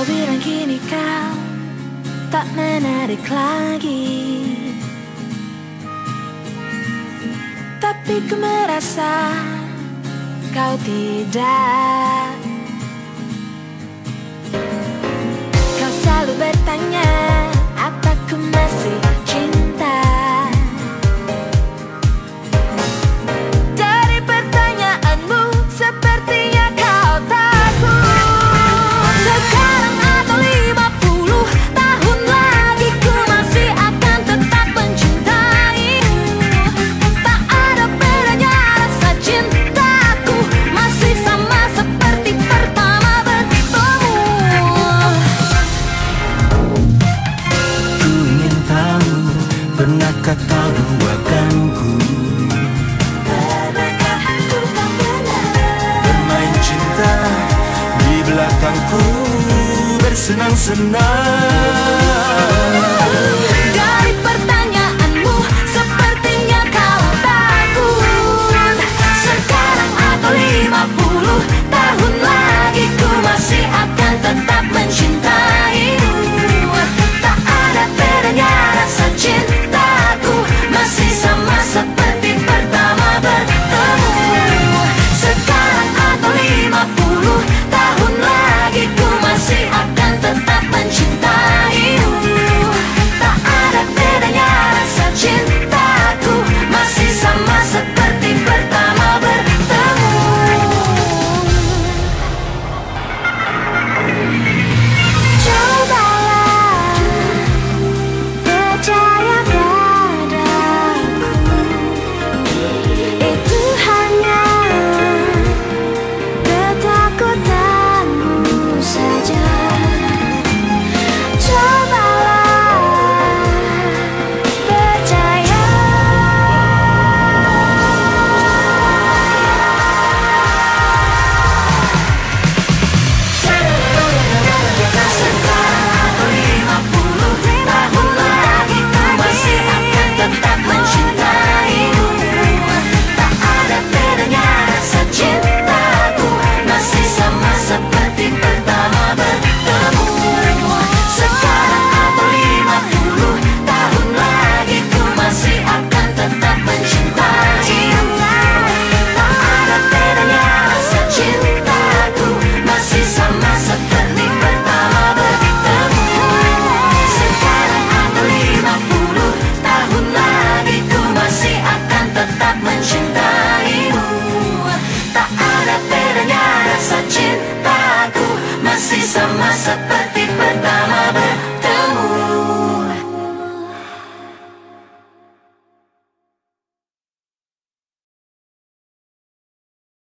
Kau bilang kini kau tak menarik lagi. Tapi ku merasa kau tidak Pernahkah kau Pernahkah ku Bermain cinta Di belakangku Bersenang-senang